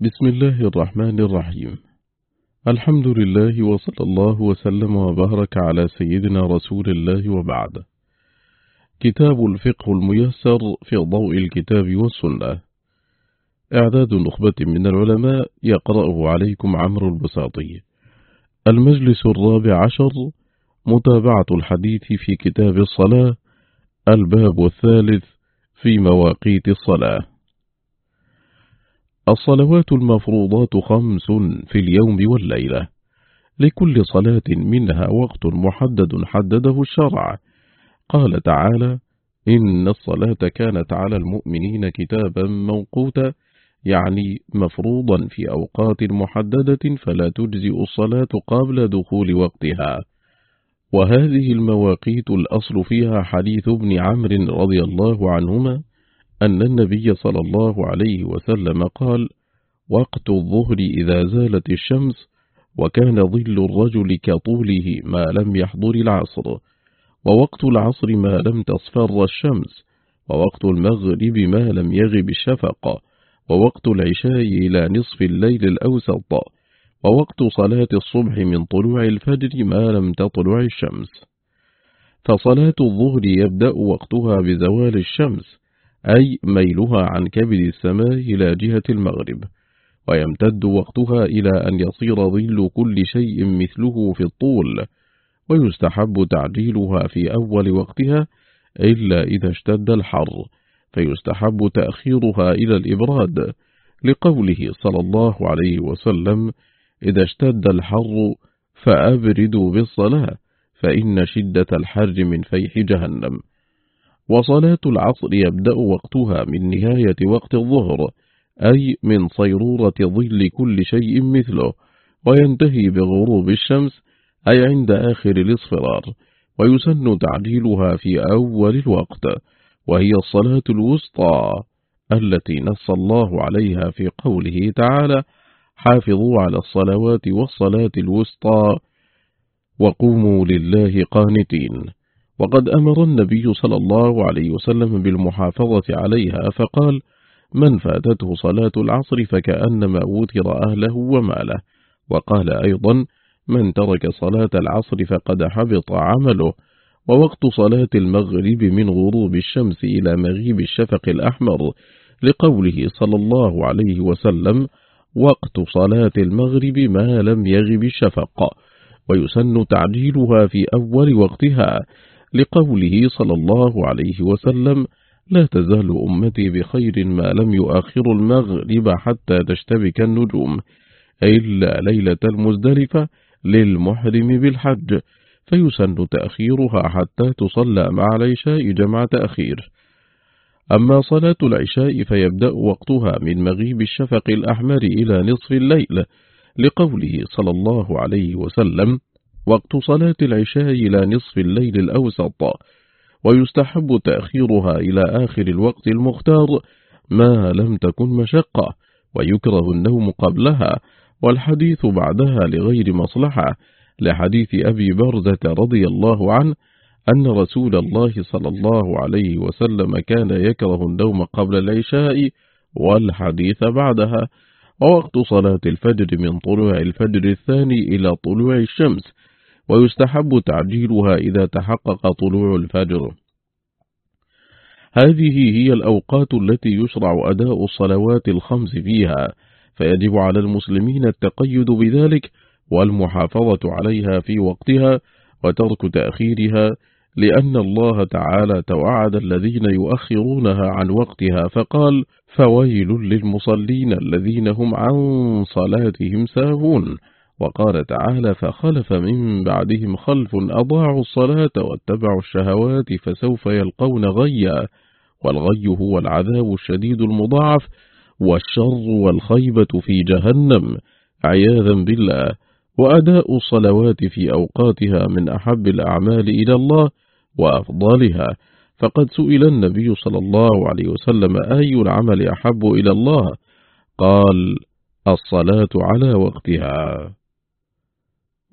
بسم الله الرحمن الرحيم. الحمد لله وصلى الله وسلم وبارك على سيدنا رسول الله وبعد. كتاب الفقه الميسر في ضوء الكتاب والسنة. إعداد نخبة من العلماء يقرأه عليكم عمرو البساطي. المجلس الرابع عشر متابعة الحديث في كتاب الصلاة. الباب الثالث في مواقيت الصلاة. الصلوات المفروضات خمس في اليوم والليلة لكل صلاة منها وقت محدد حدده الشرع. قال تعالى إن الصلاة كانت على المؤمنين كتابا موقوتا يعني مفروضا في أوقات محددة فلا تجزئ الصلاة قبل دخول وقتها. وهذه المواقيت الأصل فيها حديث ابن عمرو رضي الله عنهما أن النبي صلى الله عليه وسلم قال وقت الظهر إذا زالت الشمس وكان ظل الرجل كطوله ما لم يحضر العصر ووقت العصر ما لم تصفر الشمس ووقت المغرب ما لم يغب الشفق ووقت العشاء إلى نصف الليل الأوسط ووقت صلاة الصبح من طلوع الفجر ما لم تطلع الشمس. فصلاة الظهر يبدأ وقتها بزوال الشمس أي ميلها عن كبد السماء إلى جهة المغرب ويمتد وقتها إلى أن يصير ظل كل شيء مثله في الطول ويستحب تعجيلها في أول وقتها إلا إذا اشتد الحر فيستحب تأخيرها إلى الإبراد لقوله صلى الله عليه وسلم إذا اشتد الحر فأبردوا بالصلاة فإن شدة الحر من فيح جهنم. وصلاة العصر يبدأ وقتها من نهاية وقت الظهر أي من صيرورة ظل كل شيء مثله وينتهي بغروب الشمس أي عند آخر الاصفرار ويسن تعجيلها في أول الوقت وهي الصلاة الوسطى التي نص الله عليها في قوله تعالى حافظوا على الصلوات والصلاة الوسطى وقوموا لله قانتين وقد أمر النبي صلى الله عليه وسلم بالمحافظة عليها فقال من فاتته صلاة العصر فكأنما وتر أهله وماله. وقال أيضا من ترك صلاة العصر فقد حبط عمله. ووقت صلاة المغرب من غروب الشمس إلى مغيب الشفق الأحمر لقوله صلى الله عليه وسلم وقت صلاة المغرب ما لم يغب الشفق. ويسن تعجيلها في أول وقتها. لقوله صلى الله عليه وسلم لا تزال أمتي بخير ما لم يؤخر المغرب حتى تشتبك النجوم إلا ليلة المزدلفة للمحرم بالحج فيسن تأخيرها حتى تصلى مع العشاء جمع تأخير. أما صلاة العشاء فيبدأ وقتها من مغيب الشفق الأحمر إلى نصف الليل لقوله صلى الله عليه وسلم وقت صلاة العشاء إلى نصف الليل الأوسط ويستحب تأخيرها إلى آخر الوقت المختار ما لم تكن مشقة ويكره النوم قبلها والحديث بعدها لغير مصلحة لحديث أبي برزة رضي الله عنه أن رسول الله صلى الله عليه وسلم كان يكره النوم قبل العشاء والحديث بعدها ووقت صلاة الفجر من طلوع الفجر الثاني إلى طلوع الشمس ويستحب تعجيلها إذا تحقق طلوع الفجر. هذه هي الأوقات التي يشرع أداء الصلوات الخمس فيها فيجب على المسلمين التقيد بذلك والمحافظة عليها في وقتها وترك تأخيرها لأن الله تعالى توعد الذين يؤخرونها عن وقتها فقال فويل للمصلين الذين هم عن صلاتهم ساهون وقال تعالى فخلف من بعدهم خلف أضاعوا الصلاة واتبعوا الشهوات فسوف يلقون غيا والغي هو العذاب الشديد المضاعف والشر والخيبة في جهنم. عياذا بالله. وأداء الصلوات في أوقاتها من أحب الأعمال إلى الله وأفضلها. فقد سئل النبي صلى الله عليه وسلم أي العمل أحب إلى الله؟ قال الصلاة على وقتها.